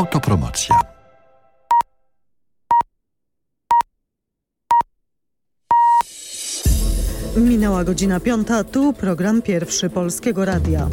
Autopromocja. Minęła godzina piąta, tu program pierwszy Polskiego Radia.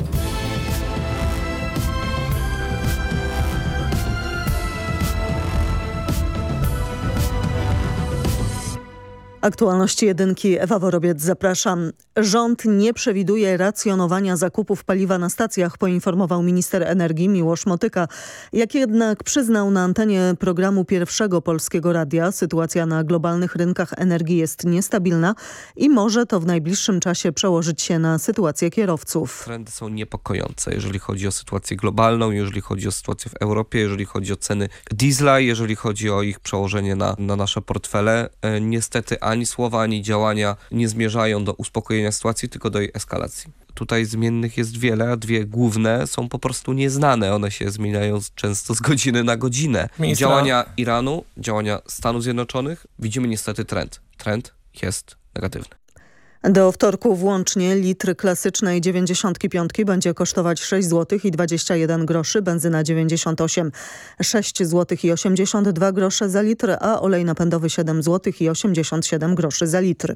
Aktualności jedynki Ewa Worobiec zapraszam. Rząd nie przewiduje racjonowania zakupów paliwa na stacjach, poinformował minister energii Miłosz Motyka. Jak jednak przyznał na antenie programu pierwszego Polskiego Radia, sytuacja na globalnych rynkach energii jest niestabilna i może to w najbliższym czasie przełożyć się na sytuację kierowców. Trendy są niepokojące, jeżeli chodzi o sytuację globalną, jeżeli chodzi o sytuację w Europie, jeżeli chodzi o ceny diesla, jeżeli chodzi o ich przełożenie na, na nasze portfele. E, niestety ani słowa, ani działania nie zmierzają do uspokojenia sytuacji, tylko do jej eskalacji. Tutaj zmiennych jest wiele, a dwie główne są po prostu nieznane. One się zmieniają często z godziny na godzinę. Ministra... Działania Iranu, działania Stanów Zjednoczonych, widzimy niestety trend. Trend jest negatywny. Do wtorku włącznie litr klasycznej 95 będzie kosztować 6 zł i 21 groszy, benzyna 98 6 zł i 82 grosze za litr, a olej napędowy 7 zł i 87 groszy za litr.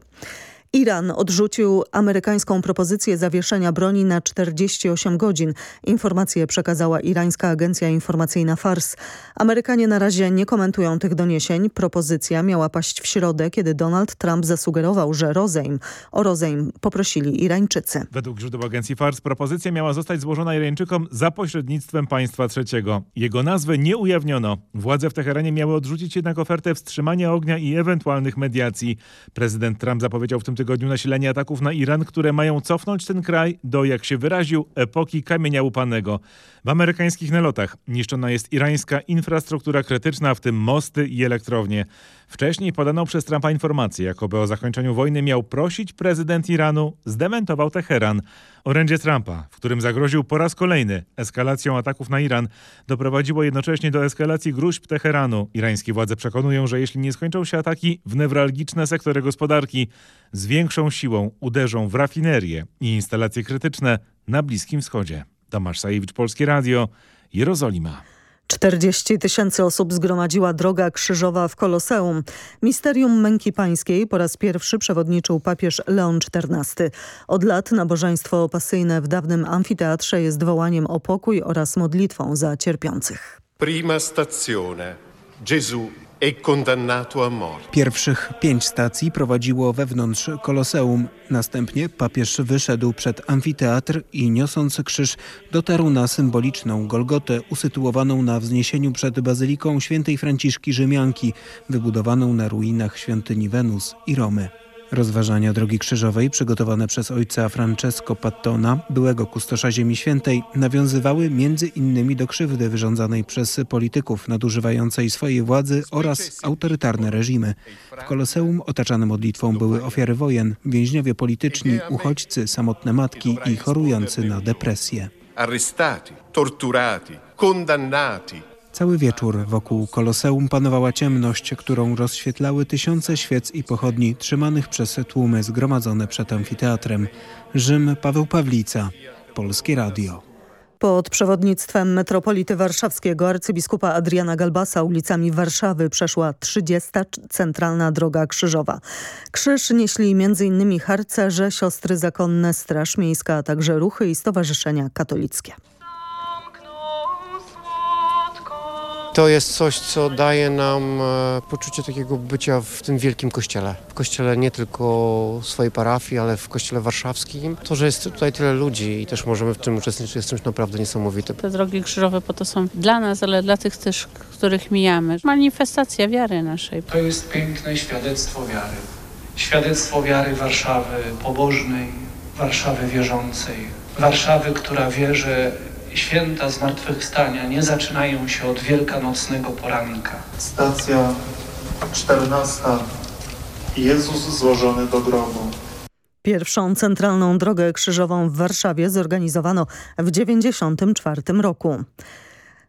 Iran odrzucił amerykańską propozycję zawieszenia broni na 48 godzin. Informację przekazała irańska agencja informacyjna FARS. Amerykanie na razie nie komentują tych doniesień. Propozycja miała paść w środę, kiedy Donald Trump zasugerował, że rozejm o rozejm poprosili Irańczycy. Według źródeł agencji FARS propozycja miała zostać złożona Irańczykom za pośrednictwem państwa trzeciego. Jego nazwę nie ujawniono. Władze w Teheranie miały odrzucić jednak ofertę wstrzymania ognia i ewentualnych mediacji. Prezydent Trump zapowiedział w tym tygodniu nasilenie ataków na Iran, które mają cofnąć ten kraj do, jak się wyraził, epoki kamienia łupanego. W amerykańskich nalotach niszczona jest irańska infrastruktura krytyczna, w tym mosty i elektrownie. Wcześniej podano przez Trumpa informację, jakoby o zakończeniu wojny miał prosić prezydent Iranu, zdementował Teheran. Orędzie Trumpa, w którym zagroził po raz kolejny eskalacją ataków na Iran, doprowadziło jednocześnie do eskalacji gruźb Teheranu. Irańskie władze przekonują, że jeśli nie skończą się ataki w newralgiczne sektory gospodarki, z większą siłą uderzą w rafinerie i instalacje krytyczne na Bliskim Wschodzie. Tomasz Sajewicz, Polskie Radio, Jerozolima. 40 tysięcy osób zgromadziła droga krzyżowa w Koloseum. Misterium Męki Pańskiej po raz pierwszy przewodniczył papież Leon XIV. Od lat nabożeństwo pasyjne w dawnym amfiteatrze jest wołaniem o pokój oraz modlitwą za cierpiących. Prima stazione. Gesù Pierwszych pięć stacji prowadziło wewnątrz Koloseum. Następnie papież wyszedł przed amfiteatr i niosąc krzyż dotarł na symboliczną Golgotę usytuowaną na wzniesieniu przed Bazyliką Świętej Franciszki Rzymianki, wybudowaną na ruinach świątyni Wenus i Romy. Rozważania Drogi Krzyżowej przygotowane przez ojca Francesco Pattona, byłego kustosza Ziemi Świętej, nawiązywały między innymi do krzywdy wyrządzanej przez polityków nadużywającej swojej władzy oraz autorytarne reżimy. W Koloseum otaczane modlitwą były ofiary wojen, więźniowie polityczni, uchodźcy, samotne matki i chorujący na depresję. Arrestati, torturati, condannati, Cały wieczór wokół koloseum panowała ciemność, którą rozświetlały tysiące świec i pochodni trzymanych przez tłumy zgromadzone przed amfiteatrem. Rzym Paweł Pawlica, Polskie Radio. Pod przewodnictwem metropolity warszawskiego arcybiskupa Adriana Galbasa ulicami Warszawy przeszła 30. centralna droga krzyżowa. Krzyż nieśli m.in. harcerze, siostry zakonne, straż miejska, a także ruchy i stowarzyszenia katolickie. To jest coś, co daje nam e, poczucie takiego bycia w tym wielkim kościele. W kościele nie tylko swojej parafii, ale w kościele warszawskim. To, że jest tutaj tyle ludzi i też możemy w tym uczestniczyć jest czymś naprawdę niesamowitym. Te drogi krzyżowe po to są dla nas, ale dla tych też, których mijamy. Manifestacja wiary naszej. To jest piękne świadectwo wiary. Świadectwo wiary Warszawy pobożnej, Warszawy wierzącej. Warszawy, która wie, że święta zmartwychwstania nie zaczynają się od wielkanocnego poranka. Stacja 14. Jezus złożony do grobu. Pierwszą centralną drogę krzyżową w Warszawie zorganizowano w 1994 roku.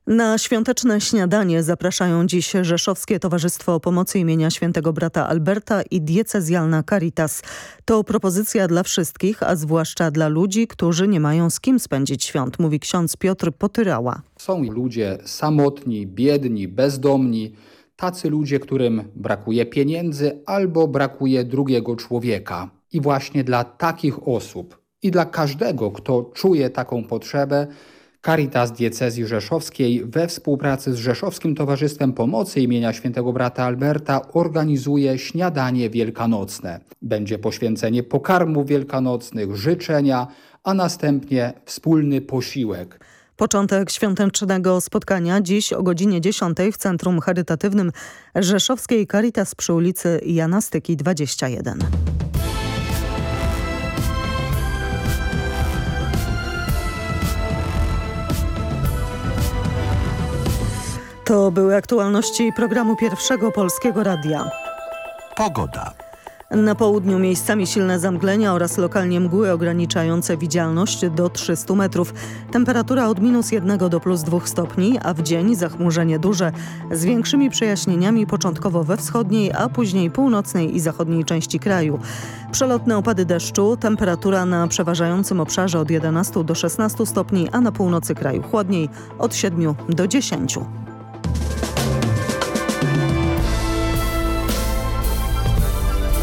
Na świąteczne śniadanie zapraszają dziś Rzeszowskie Towarzystwo Pomocy imienia świętego brata Alberta i diecezjalna Caritas. To propozycja dla wszystkich, a zwłaszcza dla ludzi, którzy nie mają z kim spędzić świąt, mówi ksiądz Piotr Potyrała. Są ludzie samotni, biedni, bezdomni, tacy ludzie, którym brakuje pieniędzy albo brakuje drugiego człowieka. I właśnie dla takich osób i dla każdego, kto czuje taką potrzebę, Caritas Diecezji Rzeszowskiej we współpracy z Rzeszowskim Towarzystwem Pomocy imienia świętego brata Alberta organizuje śniadanie wielkanocne. Będzie poświęcenie pokarmów wielkanocnych, życzenia, a następnie wspólny posiłek. Początek świątecznego spotkania dziś o godzinie 10 w Centrum Charytatywnym Rzeszowskiej Caritas przy ulicy Jana Styki 21. To były aktualności programu Pierwszego Polskiego Radia. Pogoda. Na południu miejscami silne zamglenia oraz lokalnie mgły ograniczające widzialność do 300 metrów. Temperatura od minus 1 do plus 2 stopni, a w dzień zachmurzenie duże z większymi przejaśnieniami początkowo we wschodniej, a później północnej i zachodniej części kraju. Przelotne opady deszczu, temperatura na przeważającym obszarze od 11 do 16 stopni, a na północy kraju chłodniej od 7 do 10.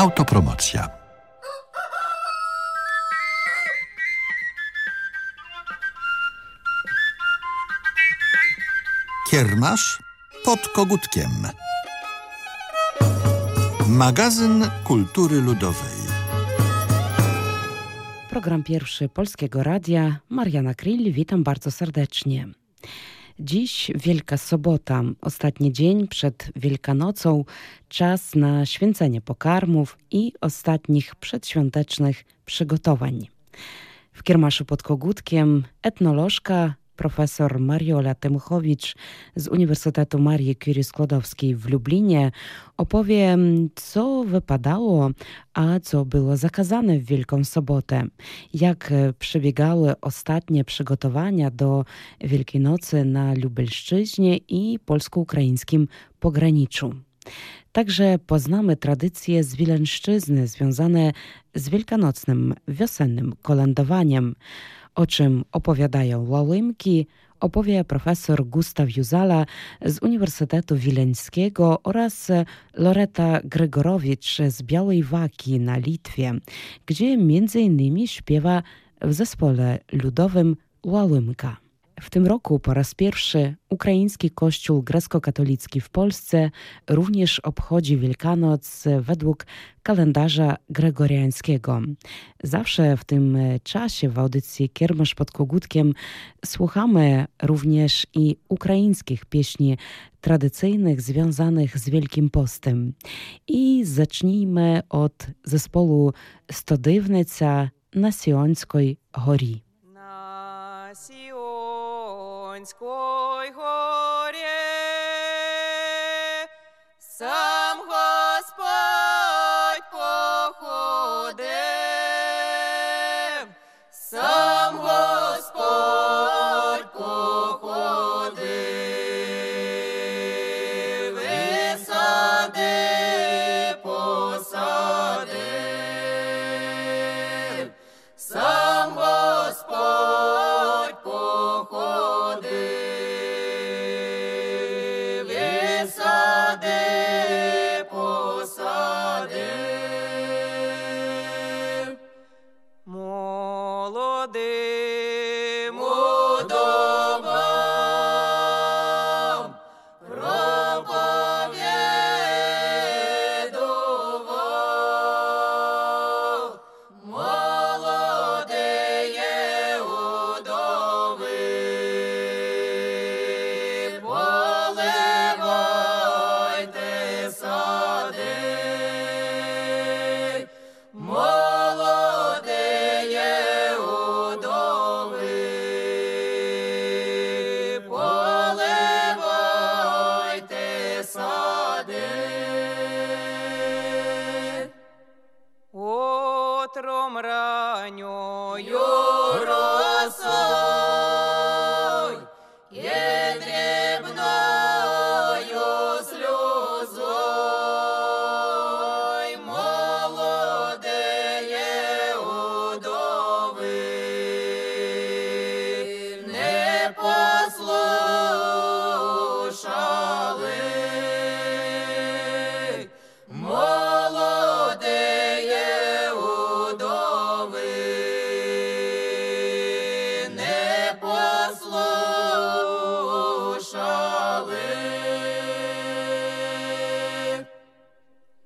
Autopromocja. Kiermasz pod kogutkiem. Magazyn Kultury Ludowej. Program pierwszy Polskiego Radia. Mariana Krill, witam bardzo serdecznie. Dziś Wielka Sobota, ostatni dzień przed Wielkanocą, czas na święcenie pokarmów i ostatnich przedświątecznych przygotowań. W kiermaszu pod Kogutkiem etnolożka profesor Mariola Temuchowicz z Uniwersytetu Marii Curie Skłodowskiej w Lublinie. Opowie, co wypadało, a co było zakazane w Wielką Sobotę, jak przebiegały ostatnie przygotowania do Wielkiej Nocy na Lubelszczyźnie i polsko-ukraińskim pograniczu. Także poznamy tradycje z Wileńszczyzny związane z wielkanocnym wiosennym kolędowaniem, o czym opowiadają Łałymki, opowie profesor Gustaw Juzala z Uniwersytetu Wileńskiego oraz Loreta Gregorowicz z Białej Waki na Litwie, gdzie między innymi śpiewa w zespole ludowym Łałymka. W tym roku po raz pierwszy ukraiński kościół grecko-katolicki w Polsce również obchodzi Wielkanoc według kalendarza gregoriańskiego. Zawsze w tym e, czasie w audycji Kiermasz pod Kogutkiem słuchamy również i ukraińskich pieśni tradycyjnych związanych z Wielkim Postem. I zacznijmy od zespołu Stodywnica na Siońskiej Gori. voinskoj hore.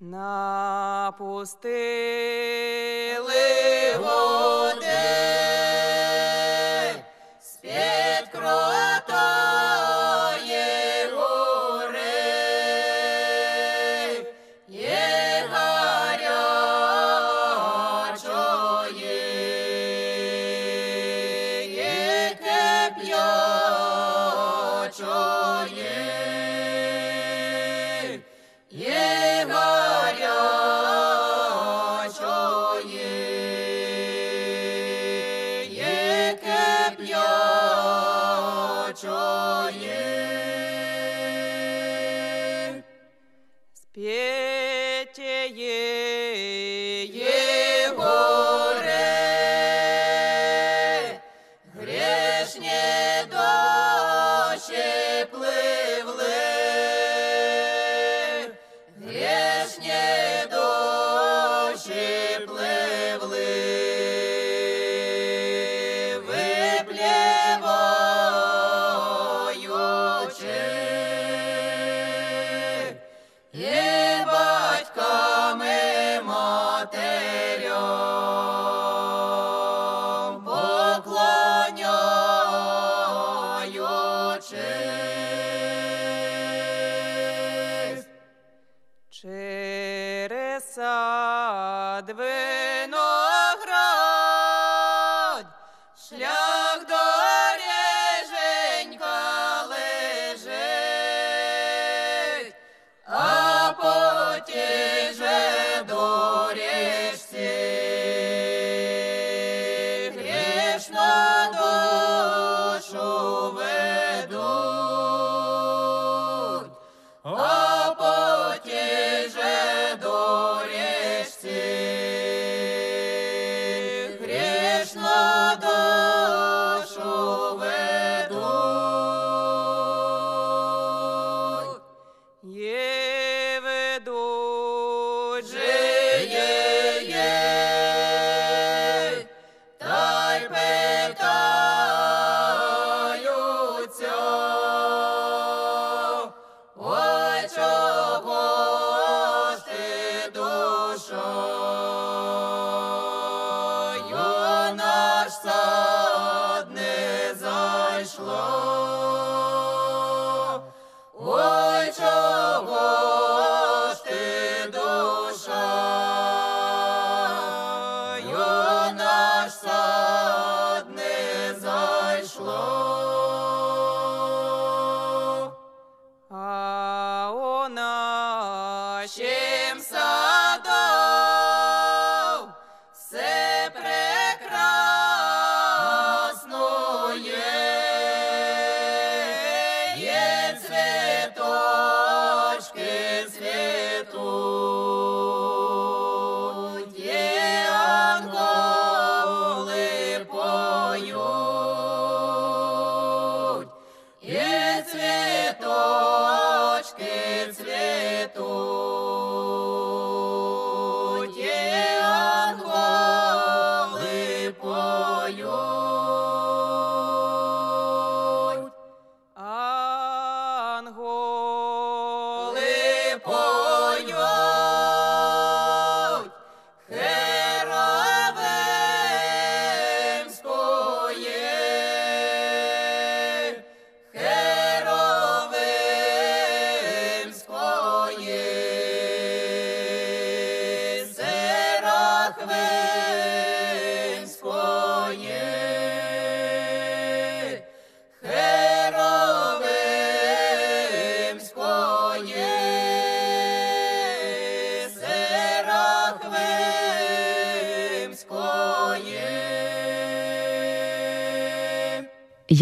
Напустили. Го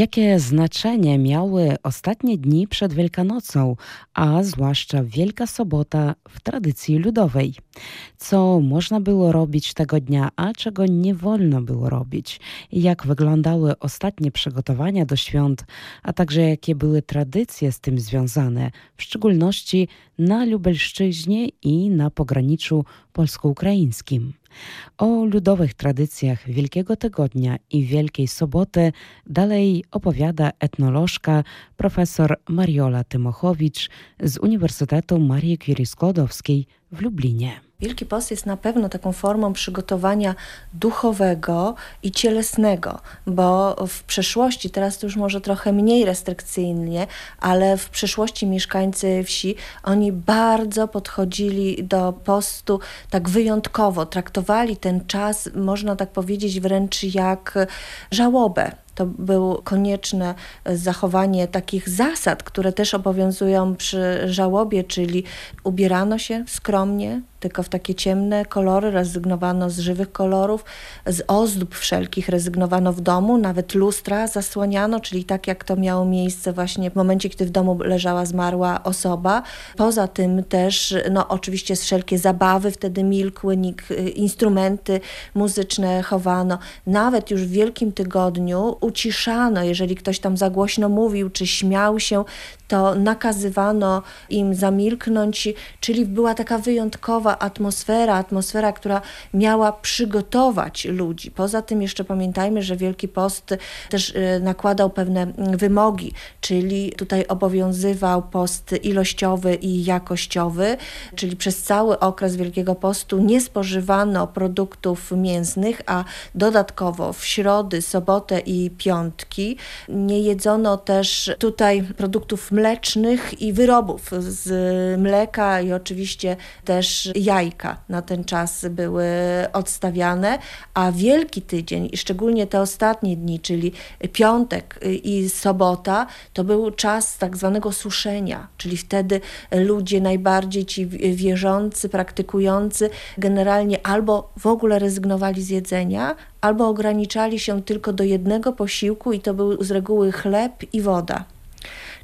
Jakie znaczenie miały ostatnie dni przed Wielkanocą, a zwłaszcza Wielka Sobota w tradycji ludowej? Co można było robić tego dnia, a czego nie wolno było robić? Jak wyglądały ostatnie przygotowania do świąt, a także jakie były tradycje z tym związane, w szczególności na Lubelszczyźnie i na pograniczu polsko-ukraińskim? O ludowych tradycjach Wielkiego Tygodnia i Wielkiej Soboty dalej opowiada etnolożka profesor Mariola Tymochowicz z Uniwersytetu Marii Curie Skłodowskiej w Lublinie. Wielki Post jest na pewno taką formą przygotowania duchowego i cielesnego, bo w przeszłości, teraz to już może trochę mniej restrykcyjnie, ale w przeszłości mieszkańcy wsi, oni bardzo podchodzili do postu tak wyjątkowo, traktowali ten czas, można tak powiedzieć, wręcz jak żałobę to było konieczne zachowanie takich zasad, które też obowiązują przy żałobie, czyli ubierano się skromnie, tylko w takie ciemne kolory, rezygnowano z żywych kolorów, z ozdób wszelkich rezygnowano w domu, nawet lustra zasłaniano, czyli tak jak to miało miejsce właśnie w momencie, kiedy w domu leżała zmarła osoba. Poza tym też, no oczywiście wszelkie zabawy wtedy milkły, instrumenty muzyczne chowano. Nawet już w Wielkim Tygodniu uciszano, jeżeli ktoś tam za głośno mówił, czy śmiał się, to nakazywano im zamilknąć, czyli była taka wyjątkowa atmosfera, atmosfera, która miała przygotować ludzi. Poza tym jeszcze pamiętajmy, że Wielki Post też y, nakładał pewne wymogi, czyli tutaj obowiązywał post ilościowy i jakościowy, czyli przez cały okres Wielkiego Postu nie spożywano produktów mięsnych, a dodatkowo w środy, sobotę i piątki. Nie jedzono też tutaj produktów mlecznych, i wyrobów z mleka i oczywiście też jajka na ten czas były odstawiane, a Wielki Tydzień i szczególnie te ostatnie dni, czyli piątek i sobota, to był czas tak zwanego suszenia, czyli wtedy ludzie najbardziej ci wierzący, praktykujący generalnie albo w ogóle rezygnowali z jedzenia, albo ograniczali się tylko do jednego posiłku i to był z reguły chleb i woda.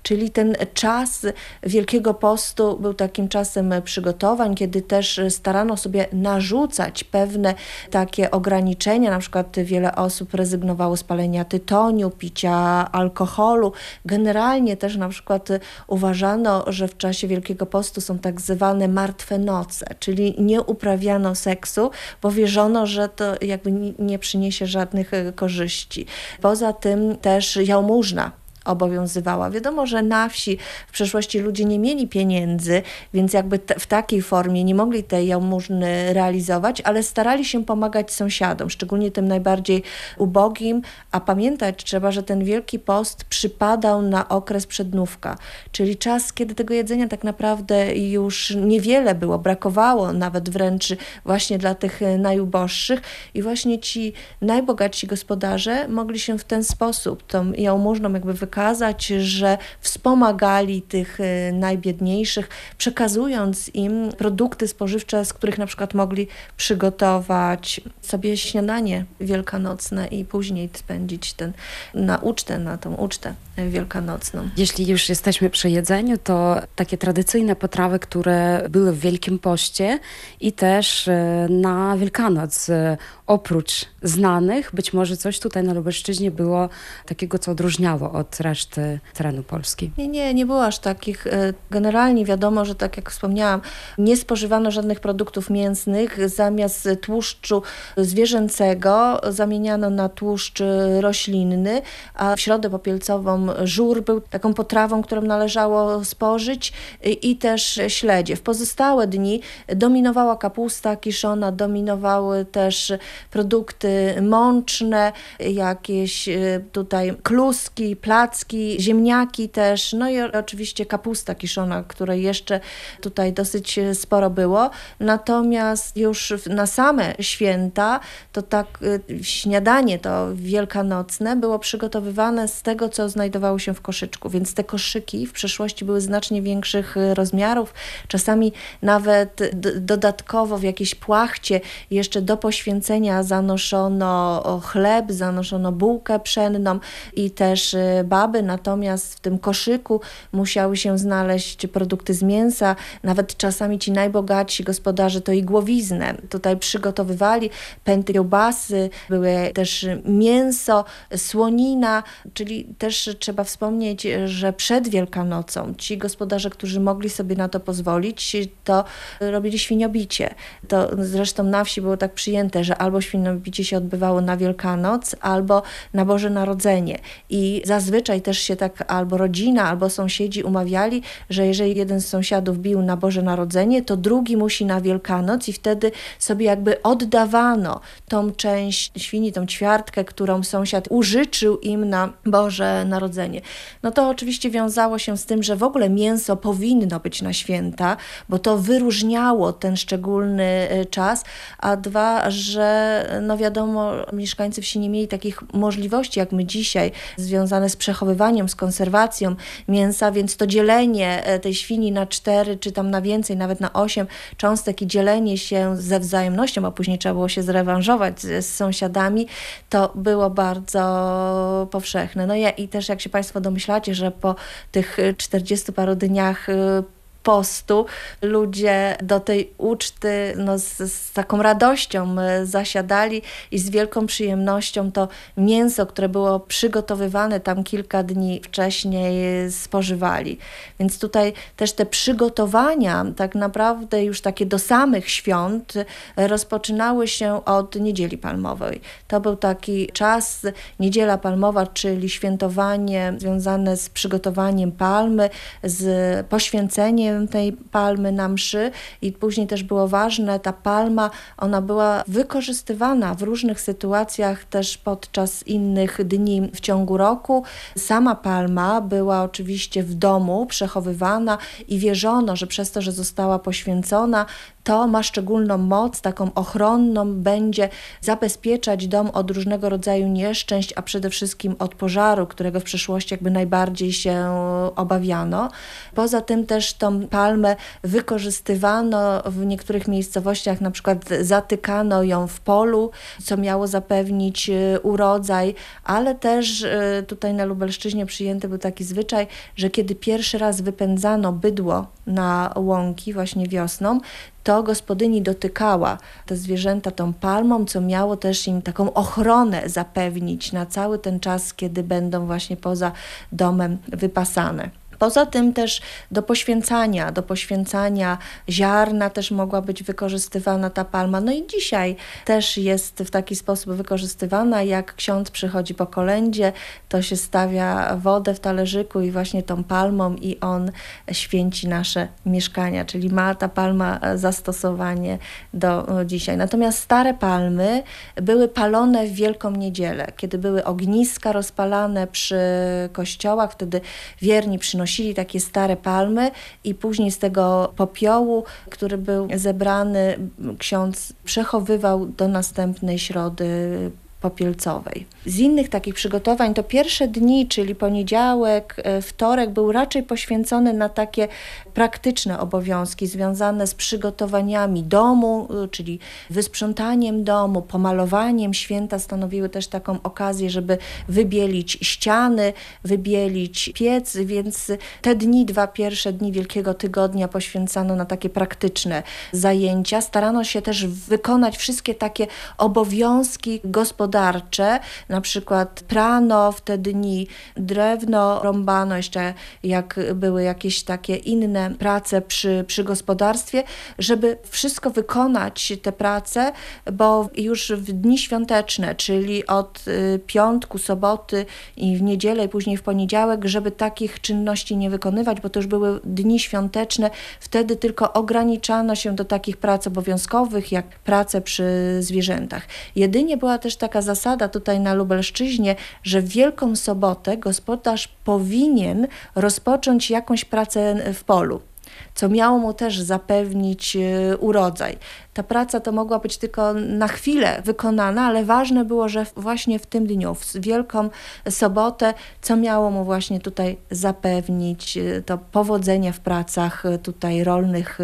Czyli ten czas Wielkiego Postu był takim czasem przygotowań, kiedy też starano sobie narzucać pewne takie ograniczenia, na przykład wiele osób rezygnowało z palenia tytoniu, picia alkoholu. Generalnie też na przykład uważano, że w czasie Wielkiego Postu są tak zwane martwe noce, czyli nie uprawiano seksu, bo wierzono, że to jakby nie przyniesie żadnych korzyści. Poza tym też jałmużna obowiązywała. Wiadomo, że na wsi w przeszłości ludzie nie mieli pieniędzy, więc jakby w takiej formie nie mogli tej jałmużny realizować, ale starali się pomagać sąsiadom, szczególnie tym najbardziej ubogim, a pamiętać trzeba, że ten Wielki Post przypadał na okres przednówka, czyli czas, kiedy tego jedzenia tak naprawdę już niewiele było, brakowało nawet wręcz właśnie dla tych najuboższych. I właśnie ci najbogatsi gospodarze mogli się w ten sposób tą jałmużną jakby wykazać pokazać, że wspomagali tych y, najbiedniejszych, przekazując im produkty spożywcze, z których na przykład mogli przygotować sobie śniadanie wielkanocne i później spędzić ten, na ucztę, na tą ucztę wielkanocną. Jeśli już jesteśmy przy jedzeniu, to takie tradycyjne potrawy, które były w Wielkim Poście i też y, na Wielkanoc, y, oprócz znanych, być może coś tutaj na Lubelszczyźnie było takiego, co odróżniało od reszty terenu Polski. Nie, nie, nie było aż takich. E, generalnie wiadomo, że tak jak wspomniałam, nie spożywano żadnych produktów mięsnych. Zamiast tłuszczu zwierzęcego zamieniano na tłuszcz roślinny, a w środę popielcową żur był taką potrawą, którą należało spożyć i też śledzie. W pozostałe dni dominowała kapusta kiszona, dominowały też produkty mączne, jakieś e, tutaj kluski, placki, ziemniaki też, no i oczywiście kapusta kiszona, której jeszcze tutaj dosyć sporo było. Natomiast już na same święta, to tak e, śniadanie to wielkanocne było przygotowywane z tego, co znajdowało się w koszyczku, więc te koszyki w przeszłości były znacznie większych e, rozmiarów, czasami nawet dodatkowo w jakiejś płachcie jeszcze do poświęcenia zanoszono chleb, zanoszono bułkę pszenną i też y, baby, natomiast w tym koszyku musiały się znaleźć produkty z mięsa, nawet czasami ci najbogatsi gospodarze to i głowiznę tutaj przygotowywali, pęty kiełbasy, były też mięso, słonina, czyli też trzeba wspomnieć, że przed Wielkanocą ci gospodarze, którzy mogli sobie na to pozwolić, to robili świniobicie. To zresztą na wsi było tak przyjęte, że albo świniobicie się odbywało na Wielkanoc, albo na Boże Narodzenie. I zazwyczaj zwyczaj też się tak albo rodzina, albo sąsiedzi umawiali, że jeżeli jeden z sąsiadów bił na Boże Narodzenie, to drugi musi na Wielkanoc i wtedy sobie jakby oddawano tą część świni, tą ćwiartkę, którą sąsiad użyczył im na Boże Narodzenie. No to oczywiście wiązało się z tym, że w ogóle mięso powinno być na święta, bo to wyróżniało ten szczególny y, czas, a dwa, że no wiadomo, mieszkańcy wsi nie mieli takich możliwości jak my dzisiaj, związane z przechowywaniem, z konserwacją mięsa, więc to dzielenie e, tej świni na cztery, czy tam na więcej, nawet na osiem cząstek i dzielenie się ze wzajemnością, a później trzeba było się zrewanżować z, sąsiadami, to było bardzo powszechne. No i też jak się Państwo domyślacie, że po tych 40 paru dniach y, postu ludzie do tej uczty no, z, z, taką radością e, zasiadali i z wielką przyjemnością to mięso, które było przygotowywane tam kilka dni wcześniej e, spożywali. Więc tutaj też te przygotowania tak naprawdę już takie do samych świąt e, rozpoczynały się od Niedzieli Palmowej. To był taki czas, Niedziela Palmowa, czyli świętowanie związane z przygotowaniem palmy, z poświęceniem tej palmy na mszy i później też było ważne, ta palma, ona była wykorzystywana w różnych sytuacjach też podczas innych dni w ciągu roku. Sama palma była oczywiście w domu przechowywana i wierzono, że przez to, że została poświęcona, to ma szczególną moc, taką ochronną, będzie zabezpieczać dom od różnego rodzaju nieszczęść, a przede wszystkim od pożaru, którego w przeszłości jakby najbardziej się obawiano. Poza tym też tą palmę wykorzystywano w niektórych miejscowościach, na przykład zatykano ją w polu, co miało zapewnić e, urodzaj, ale też e, tutaj na Lubelszczyźnie przyjęty był taki zwyczaj, że kiedy pierwszy raz wypędzano bydło na łąki właśnie wiosną, to gospodyni dotykała te zwierzęta tą palmą, co miało też im taką ochronę zapewnić na cały ten czas, kiedy będą właśnie poza domem wypasane. Poza tym też do poświęcania, do poświęcania ziarna też mogła być wykorzystywana ta palma. No i dzisiaj też jest w taki sposób wykorzystywana, jak ksiądz przychodzi po kolędzie, to się stawia wodę w talerzyku i właśnie tą palmą i on święci nasze mieszkania, czyli ma ta palma zastosowanie do dzisiaj. Natomiast stare palmy były palone w Wielką Niedzielę, kiedy były ogniska rozpalane przy kościołach, wtedy wierni przynosili nosili takie stare palmy i później z tego popiołu, który był zebrany, ksiądz przechowywał do następnej środy popielcowej. Z innych takich przygotowań to pierwsze dni, czyli poniedziałek, e, wtorek był raczej poświęcony na takie praktyczne obowiązki związane z przygotowaniami domu, e, czyli wysprzątaniem domu, pomalowaniem. Święta stanowiły też taką okazję, żeby wybielić ściany, wybielić piec, więc te dni, dwa pierwsze dni Wielkiego Tygodnia poświęcano na takie praktyczne zajęcia. Starano się też wykonać wszystkie takie obowiązki gospodarcze, na przykład prano w te dni, drewno rąbano, jeszcze jak były jakieś takie inne prace przy, przy gospodarstwie, żeby wszystko wykonać te prace, bo już w dni świąteczne, czyli od y, piątku, soboty i w niedzielę i później w poniedziałek, żeby takich czynności nie wykonywać, bo to już były dni świąteczne, wtedy tylko ograniczano się do takich prac obowiązkowych, jak prace przy zwierzętach. Jedynie była też taka zasada tutaj na Lubelszczyźnie, że w Wielką Sobotę gospodarz powinien rozpocząć jakąś pracę w polu co miało mu też zapewnić e, urodzaj. Ta praca to mogła być tylko na chwilę wykonana, ale ważne było, że właśnie w tym dniu, w Wielką Sobotę, co miało mu właśnie tutaj zapewnić e, to powodzenie w pracach e, tutaj rolnych,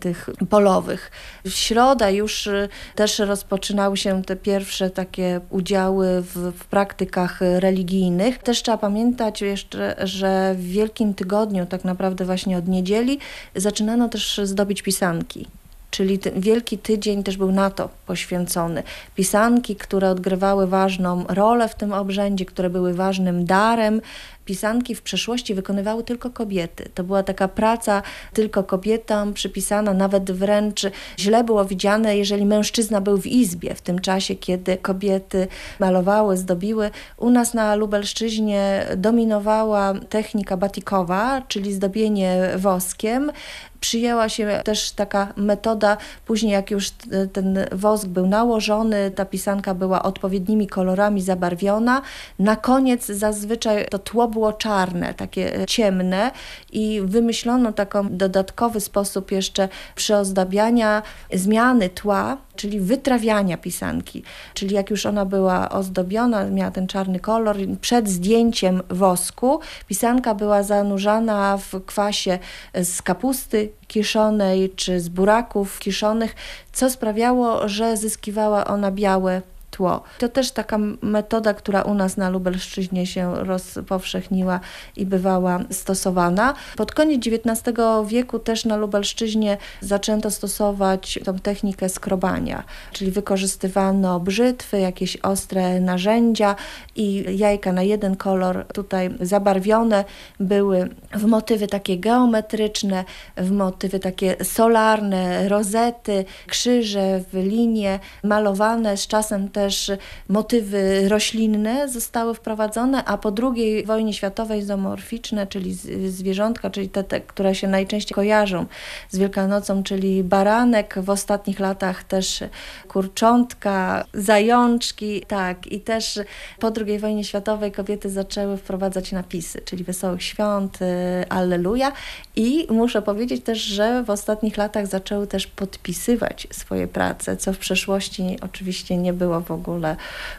tych polowych. W środę już też rozpoczynały się te pierwsze takie udziały w, w praktykach religijnych. Też trzeba pamiętać jeszcze, że w Wielkim Tygodniu, tak naprawdę właśnie od niedzieli, zaczynano też zdobić pisanki. Czyli Wielki Tydzień też był na to poświęcony. Pisanki, które odgrywały ważną rolę w tym obrzędzie, które były ważnym darem, pisanki w przeszłości wykonywały tylko kobiety. To była taka praca tylko kobietom przypisana, nawet wręcz źle było widziane, jeżeli mężczyzna był w izbie w tym czasie, kiedy kobiety malowały, zdobiły. U nas na Lubelszczyźnie dominowała technika batikowa, czyli zdobienie woskiem przyjęła się też taka metoda, później jak już ten wosk był nałożony, ta pisanka była odpowiednimi kolorami zabarwiona. Na koniec zazwyczaj to tło było czarne, takie ciemne i wymyślono taki dodatkowy sposób jeszcze przyozdabiania zmiany tła, czyli wytrawiania pisanki. Czyli jak już ona była ozdobiona, miała ten czarny kolor, przed zdjęciem wosku pisanka była zanurzana w kwasie z kapusty kiszonej czy z buraków kiszonych, co sprawiało, że zyskiwała ona białe tło. To też taka metoda, która u nas na Lubelszczyźnie się rozpowszechniła i bywała stosowana. Pod koniec XIX wieku też na Lubelszczyźnie zaczęto stosować tą technikę skrobania, czyli wykorzystywano brzytwy, jakieś ostre narzędzia i jajka na jeden kolor tutaj zabarwione były w motywy takie geometryczne, w motywy takie solarne, rozety, krzyże w linie malowane z czasem też też motywy roślinne zostały wprowadzone, a po II wojnie światowej zoomorficzne, czyli zwierzątka, czyli te, te, które się najczęściej kojarzą z Wielkanocą, czyli baranek, w ostatnich latach też kurczątka, zajączki, tak. I też po II wojnie światowej kobiety zaczęły wprowadzać napisy, czyli Wesołych Świąt, y, Alleluja. I muszę powiedzieć też, że w ostatnich latach zaczęły też podpisywać swoje prace, co w przeszłości oczywiście nie było w ogóle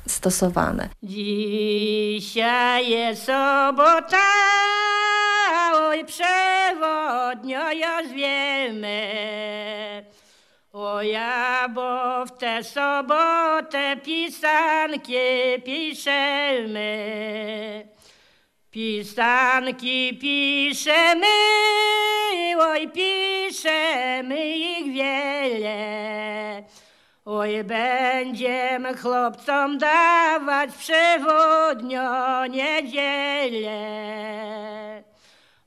stosowane. Dzisiaj jest sobota, oj przewodnio już wiemy. O ja, bo w tę sobotę pisanki piszemy. Pisanki piszemy, oj piszemy ich wiele. Oj, będziemy chłopcom dawać przewodnio niedzielę.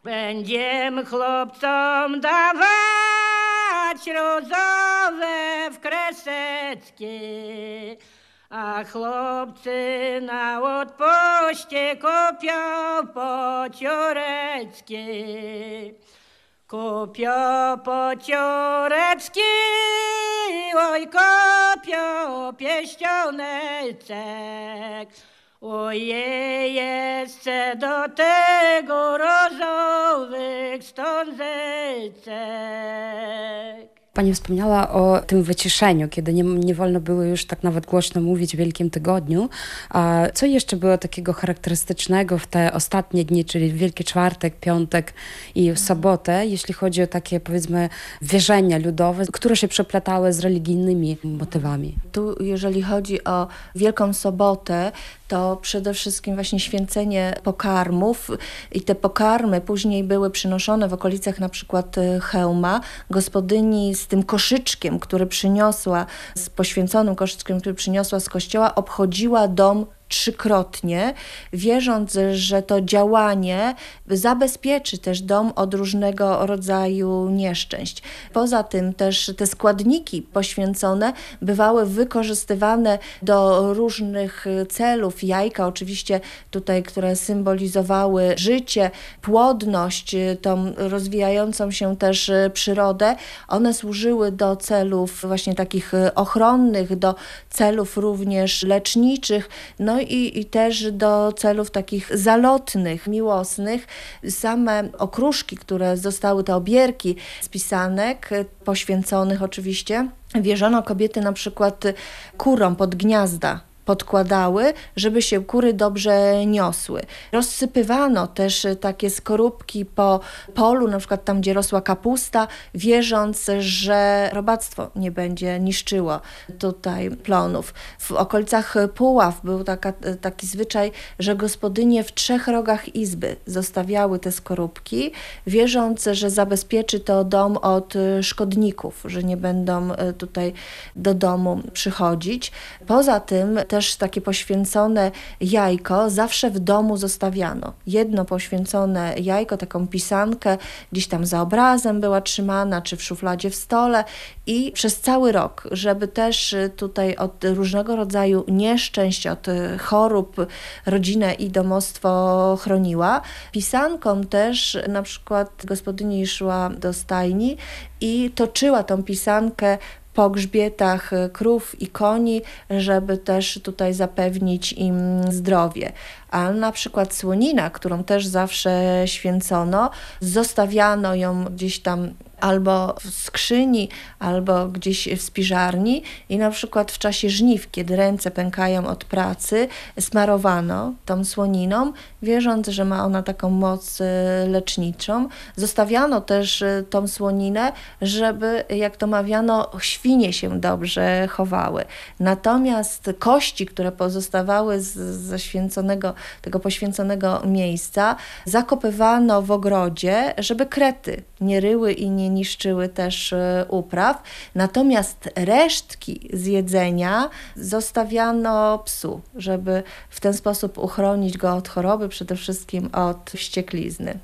Będziemy chłopcom dawać rozowe w kreseckie, a chłopcy na odpoście kopią po cioreckie. Kopią po cioreckie, oj kopią pieścioneczek. Ojej, jeszcze do tego rozowych stążeczek. Pani wspomniała o tym wyciszeniu, kiedy nie, nie wolno było już tak nawet głośno mówić o Wielkim Tygodniu. A co jeszcze było takiego charakterystycznego w te ostatnie dni, czyli Wielki Czwartek, Piątek i sobotę, jeśli chodzi o takie powiedzmy wierzenia ludowe, które się przeplatały z religijnymi motywami? Tu jeżeli chodzi o Wielką Sobotę, to przede wszystkim właśnie święcenie pokarmów i te pokarmy później były przynoszone w okolicach na przykład e, Chełma. Gospodyni z tym koszyczkiem, który przyniosła, z poświęconym koszyczkiem, który przyniosła z kościoła, obchodziła dom trzykrotnie, wierząc, że to działanie zabezpieczy też dom od różnego rodzaju nieszczęść. Poza tym też te składniki poświęcone bywały wykorzystywane do różnych celów. Jajka oczywiście tutaj, które symbolizowały życie, płodność, tą rozwijającą się też przyrodę, one służyły do celów właśnie takich ochronnych, do celów również leczniczych, no no i, i też do celów takich zalotnych, miłosnych. Same okruszki, które zostały, te obierki z pisanek, poświęconych oczywiście, wierzono kobiety na przykład kurom pod gniazda podkładały, żeby się kury dobrze niosły. Rozsypywano też takie skorupki po polu, na przykład tam, gdzie rosła kapusta, wierząc, że robactwo nie będzie niszczyło tutaj plonów. W okolicach Puław był taka, taki zwyczaj, że gospodynie w trzech rogach izby zostawiały te skorupki, wierząc, że zabezpieczy to dom od szkodników, że nie będą tutaj do domu przychodzić. Poza tym też takie poświęcone jajko zawsze w domu zostawiano. Jedno poświęcone jajko, taką pisankę, gdzieś tam za obrazem była trzymana, czy w szufladzie w stole i przez cały rok, żeby też tutaj od różnego rodzaju nieszczęść, od chorób rodzinę i domostwo chroniła. Pisanką też na przykład gospodyni szła do stajni i toczyła tą pisankę po grzbietach krów i koni, żeby też tutaj zapewnić im zdrowie. A na przykład słonina, którą też zawsze święcono, zostawiano ją gdzieś tam albo w skrzyni, albo gdzieś w spiżarni i na przykład w czasie żniw, kiedy ręce pękają od pracy, smarowano tą słoniną, wierząc, że ma ona taką moc e, leczniczą. Zostawiano też e, tą słoninę, żeby, jak to mawiano, świnie się dobrze chowały. Natomiast kości, które pozostawały z, ze święconego, tego poświęconego miejsca, zakopywano w ogrodzie, żeby krety nie ryły i nie niszczyły też e, upraw. Natomiast resztki z jedzenia zostawiano psu, żeby w ten sposób uchronić go od choroby, przede wszystkim od wścieklizny.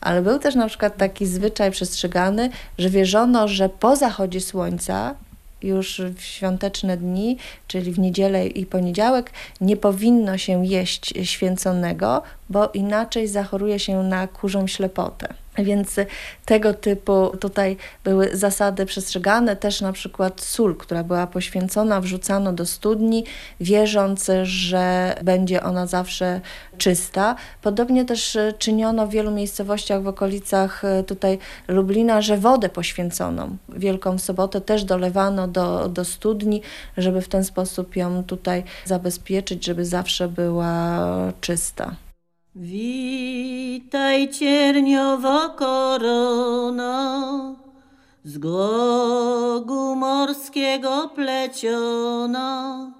Ale był też na przykład taki zwyczaj przestrzegany, że wierzono, że po zachodzie słońca już w świąteczne dni, czyli w niedzielę i poniedziałek, nie powinno się jeść święconego, bo inaczej zachoruje się na kurzą ślepotę. Więc tego typu tutaj były zasady przestrzegane. Też na przykład sól, która była poświęcona, wrzucano do studni, wierząc, że będzie ona zawsze czysta. Podobnie też czyniono w wielu miejscowościach w okolicach e, tutaj Lublina, że wodę poświęconą Wielką Sobotę też dolewano do, do studni, żeby w ten sposób ją tutaj zabezpieczyć, żeby zawsze była czysta. Witaj cierniowo korono, z głogu morskiego pleciono,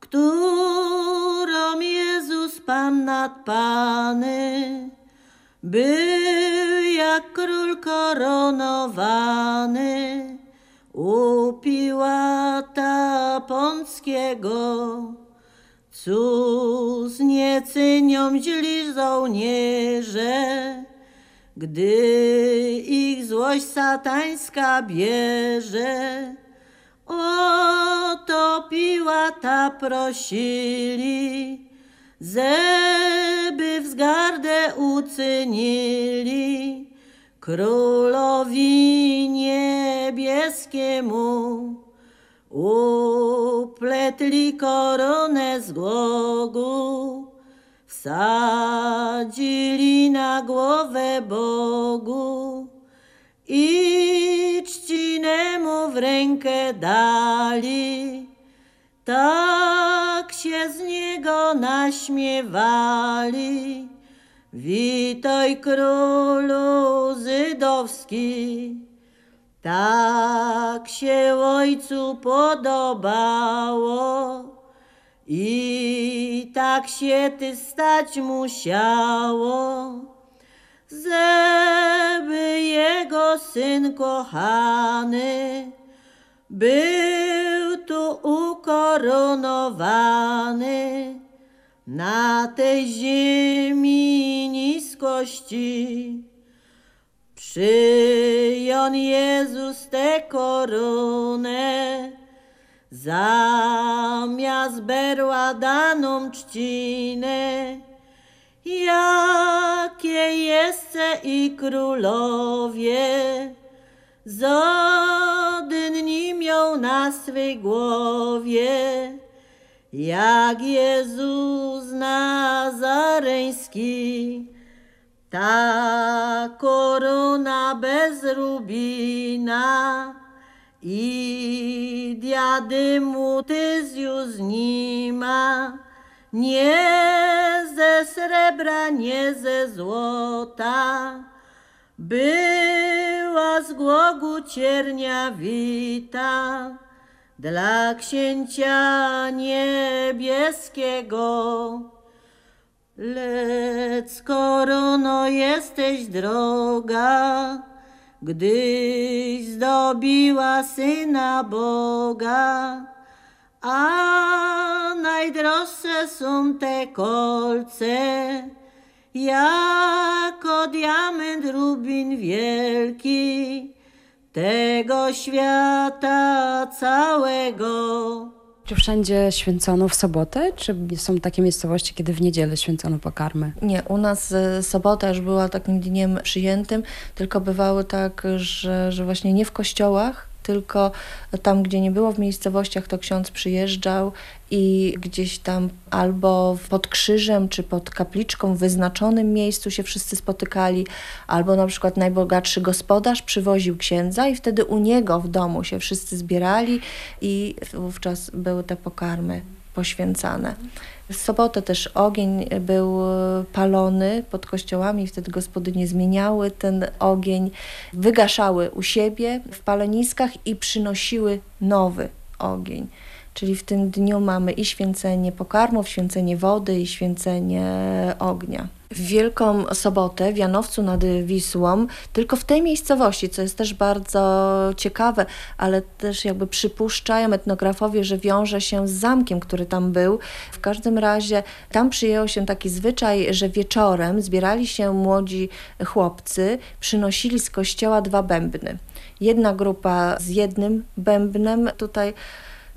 którą Jezus Pan nad Pany był jak król koronowany u Piłata Pąckiego Cóż nie cynią źli żołnierze, gdy ich złość satańska bierze. O to Piłata prosili, zeby wzgardę ucynili królowi niebieskiemu upletli koronę z głogu, wsadzili na głowę Bogu i czcinemu w rękę dali. Tak się z niego naśmiewali. Witaj królu żydowski, tak się ojcu podobało i tak się ty stać musiało, żeby jego syn kochany był tu ukoronowany na tej ziemi niskości Przyjął Jezus tę koronę, zamiast berła daną czcinę. Jakie jeszcze i królowie, zodni miał na swej głowie, jak Jezus Nazareński ta korona bez rubina i diadymu tyzju z nima, nie ze srebra, nie ze złota. Była z głogu cierniawita dla księcia niebieskiego. Lecz korono jesteś droga, gdyś zdobiła Syna Boga, a najdroższe są te kolce, jako diament rubin wielki, tego świata całego. Czy wszędzie święcono w sobotę, czy są takie miejscowości, kiedy w niedzielę święcono pokarmy? Nie, u nas e, sobota już była takim dniem przyjętym, tylko bywały tak, że, że właśnie nie w kościołach, tylko tam, gdzie nie było w miejscowościach, to ksiądz przyjeżdżał i gdzieś tam albo pod krzyżem, czy pod kapliczką w wyznaczonym miejscu się wszyscy spotykali, albo na przykład najbogatszy gospodarz przywoził księdza i wtedy u niego w domu się wszyscy zbierali i wówczas były te pokarmy poświęcane. W sobotę też ogień był palony pod kościołami, wtedy gospodynie zmieniały ten ogień, wygaszały u siebie w paleniskach i przynosiły nowy ogień. Czyli w tym dniu mamy i święcenie pokarmów, święcenie wody i święcenie ognia. W Wielką Sobotę w Janowcu nad Wisłą, tylko w tej miejscowości, co jest też bardzo ciekawe, ale też jakby przypuszczają etnografowie, że wiąże się z zamkiem, który tam był. W każdym razie tam przyjęło się taki zwyczaj, że wieczorem zbierali się młodzi chłopcy, przynosili z kościoła dwa bębny. Jedna grupa z jednym bębnem tutaj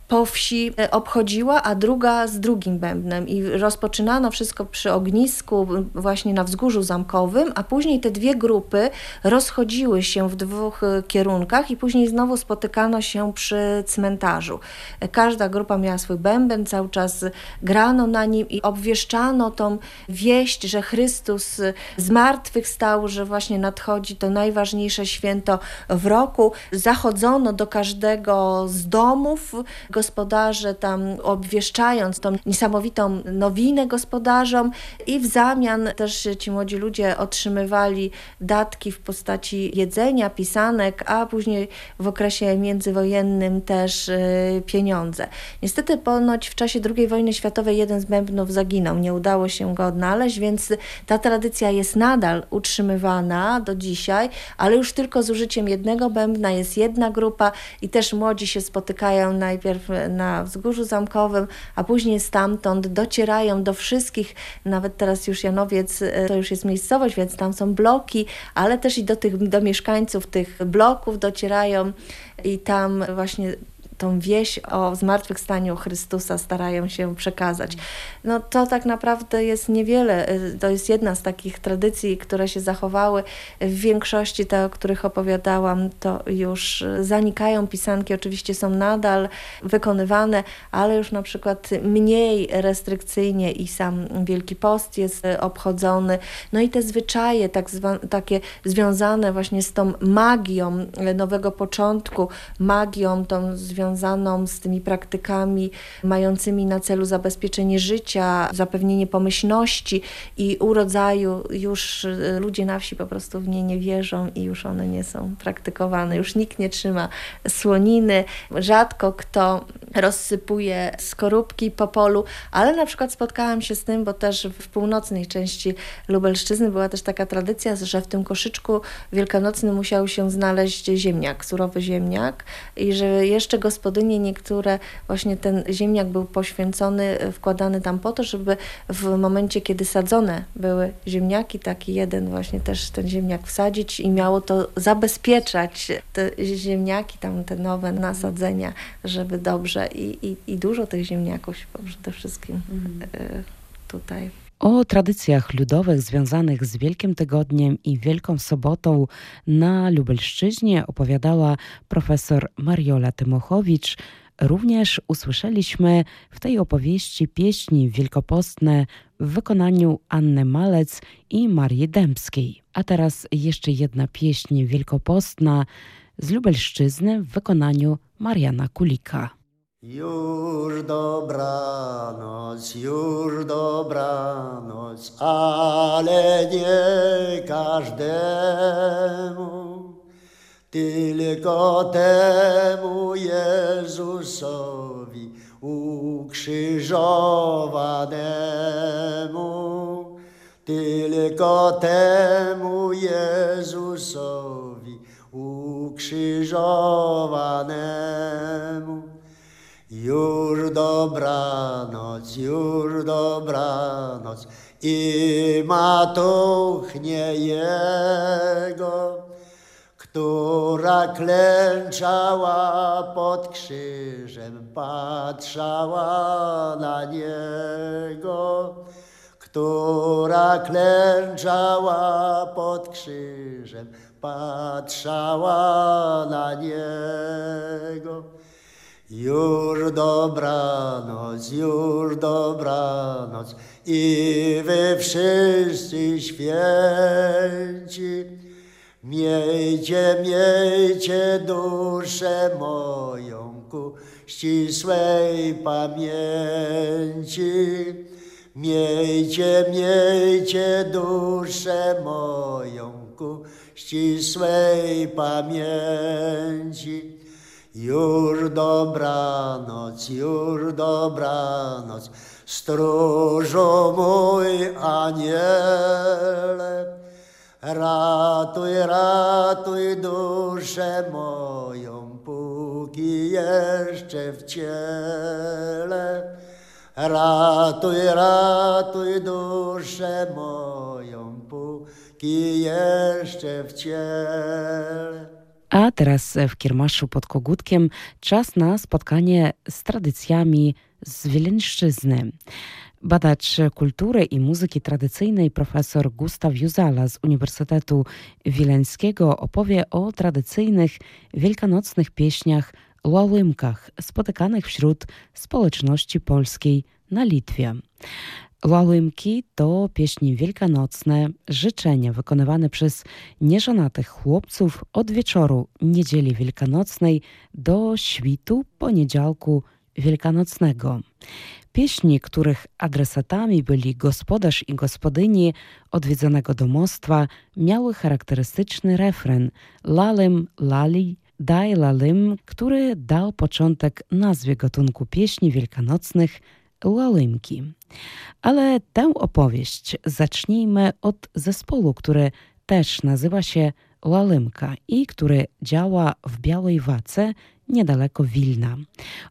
po wsi e, obchodziła, a druga z drugim bębnem i rozpoczynano wszystko przy ognisku właśnie na wzgórzu zamkowym, a później te dwie grupy rozchodziły się w dwóch e, kierunkach i później znowu spotykano się przy cmentarzu. E, każda grupa miała swój bęben, cały czas grano na nim i obwieszczano tą wieść, że Chrystus zmartwychwstał, że właśnie nadchodzi to najważniejsze święto w roku. Zachodzono do każdego z domów, gospodarze tam obwieszczając tą niesamowitą nowinę gospodarzom i w zamian też ci młodzi ludzie otrzymywali datki w postaci jedzenia, pisanek, a później w okresie międzywojennym też y, pieniądze. Niestety ponoć w czasie II wojny światowej jeden z bębnów zaginął, nie udało się go odnaleźć, więc ta tradycja jest nadal utrzymywana do dzisiaj, ale już tylko z użyciem jednego bębna jest jedna grupa i też młodzi się spotykają najpierw na wzgórzu zamkowym, a później stamtąd docierają do wszystkich, nawet teraz już Janowiec e, to już jest miejscowość, więc tam są bloki, ale też i do tych, do mieszkańców tych bloków docierają i tam właśnie tą wieś o zmartwychwstaniu Chrystusa starają się przekazać. No to tak naprawdę jest niewiele. To jest jedna z takich tradycji, które się zachowały. W większości te, o których opowiadałam, to już zanikają. Pisanki oczywiście są nadal wykonywane, ale już na przykład mniej restrykcyjnie i sam Wielki Post jest obchodzony. No i te zwyczaje tak takie związane właśnie z tą magią nowego początku, magią tą związaną związaną z tymi praktykami mającymi na celu zabezpieczenie życia, zapewnienie pomyślności i urodzaju, już y, ludzie na wsi po prostu w nie nie wierzą i już one nie są praktykowane. Już nikt nie trzyma słoniny, rzadko kto rozsypuje skorupki po polu, ale na przykład spotkałam się z tym, bo też w północnej części Lubelszczyzny była też taka tradycja, że w tym koszyczku wielkanocnym musiał się znaleźć ziemniak, surowy ziemniak i że jeszcze gospodynie niektóre właśnie ten ziemniak był poświęcony, wkładany tam po to, żeby w momencie, kiedy sadzone były ziemniaki, taki jeden właśnie też ten ziemniak wsadzić i miało to zabezpieczać te ziemniaki, tam te nowe nasadzenia, żeby dobrze i, i, i dużo tych ziemniaków przede wszystkim mhm. e, tutaj. O tradycjach ludowych związanych z Wielkim Tygodniem i Wielką Sobotą na Lubelszczyźnie opowiadała profesor Mariola Tymochowicz. Również usłyszeliśmy w tej opowieści pieśni wielkopostne w wykonaniu Anny Malec i Marii Dębskiej. A teraz jeszcze jedna pieśń wielkopostna z Lubelszczyzny w wykonaniu Mariana Kulika. Już dobranoc, już dobranoc, ale nie każdemu, tylko temu Jezusowi ukrzyżowanemu, tylko temu Jezusowi ukrzyżowanemu. Już dobranoc, już dobranoc i matuchnie Jego, która klęczała pod krzyżem, patrzała na Niego, która klęczała pod krzyżem, patrzała na Niego. Już dobranoc, już dobranoc i wy wszyscy święci, miejcie, miejcie duszę moją ku ścisłej pamięci. Miejcie, miejcie duszę moją ku ścisłej pamięci. Już dobranoc, już dobranoc, stróżu mój aniele. Ratuj, ratuj duszę moją, póki jeszcze w ciele. Ratuj, ratuj duszę moją, póki jeszcze w ciele. A teraz w Kiermaszu pod Kogutkiem czas na spotkanie z tradycjami z Wileńszczyzny. Badacz kultury i muzyki tradycyjnej profesor Gustaw Juzala z Uniwersytetu Wileńskiego opowie o tradycyjnych wielkanocnych pieśniach łałymkach spotykanych wśród społeczności polskiej na Litwie. Łałymki to pieśni wielkanocne, życzenia wykonywane przez nieżonatych chłopców od wieczoru niedzieli wielkanocnej do świtu poniedziałku wielkanocnego. Pieśni, których adresatami byli gospodarz i gospodyni odwiedzonego domostwa, miały charakterystyczny refren Lalem lali, daj lalym, który dał początek nazwie gatunku pieśni wielkanocnych Lalymki. Ale tę opowieść zacznijmy od zespołu, który też nazywa się Lalymka i który działa w Białej Wace niedaleko Wilna.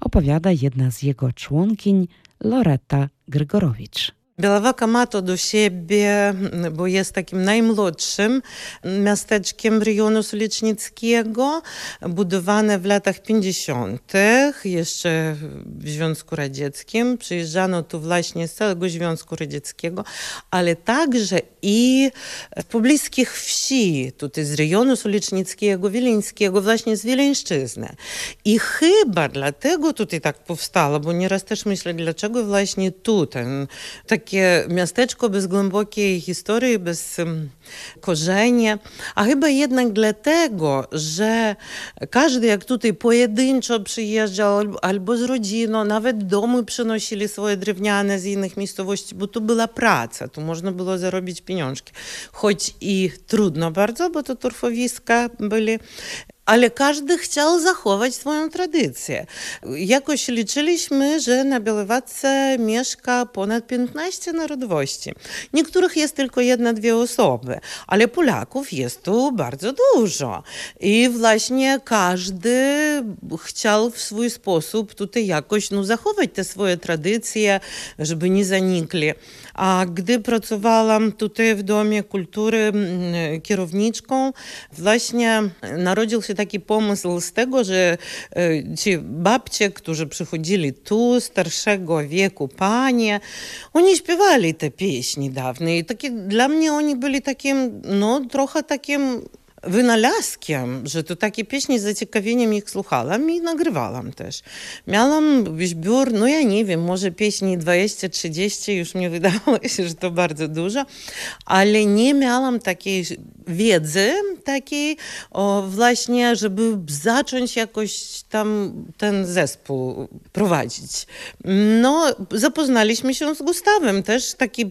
Opowiada jedna z jego członkiń, Loreta Grygorowicz. Białawaka ma to do siebie, bo jest takim najmłodszym miasteczkiem rejonu Sulicznickiego, budowane w latach 50. jeszcze w Związku Radzieckim. Przyjeżdżano tu właśnie z całego Związku Radzieckiego, ale także i w pobliskich wsi, tutaj z rejonu Sulicznickiego, Wileńskiego, właśnie z Wileńszczyzny. I chyba dlatego tutaj tak powstało, bo nieraz też myślę, dlaczego właśnie tu ten takie miasteczko bez głębokiej historii, bez korzeni, a chyba jednak dlatego, że każdy jak tutaj pojedynczo przyjeżdżał albo z rodziną, nawet domy przynosili swoje drewniane z innych miejscowości, bo tu była praca, tu można było zarobić pieniążki. Choć i trudno bardzo, bo to torfowiska byli, ale każdy chciał zachować swoją tradycję. Jakoś liczyliśmy, że na Białowatce mieszka ponad 15 narodowości. Niektórych jest tylko jedna, dwie osoby, ale Polaków jest tu bardzo dużo. I właśnie każdy chciał w swój sposób tutaj jakoś no, zachować te swoje tradycje, żeby nie zanikli. A gdy pracowałam tutaj w Domie Kultury kierowniczką, właśnie narodził się taki pomysł z tego, że ci babcie, którzy przychodzili tu, starszego wieku panie, oni śpiewali te pieśni dawne i takie, dla mnie oni byli takim, no trochę takim wynalazkiem, że to takie pieśni z zaciekawieniem ich słuchałam i nagrywałam też. Miałam zbiór, no ja nie wiem, może pieśni 20-30, już mi wydawało się, że to bardzo dużo, ale nie miałam takiej wiedzy, takiej o, właśnie, żeby zacząć jakoś tam ten zespół prowadzić. No, zapoznaliśmy się z Gustawem też taki,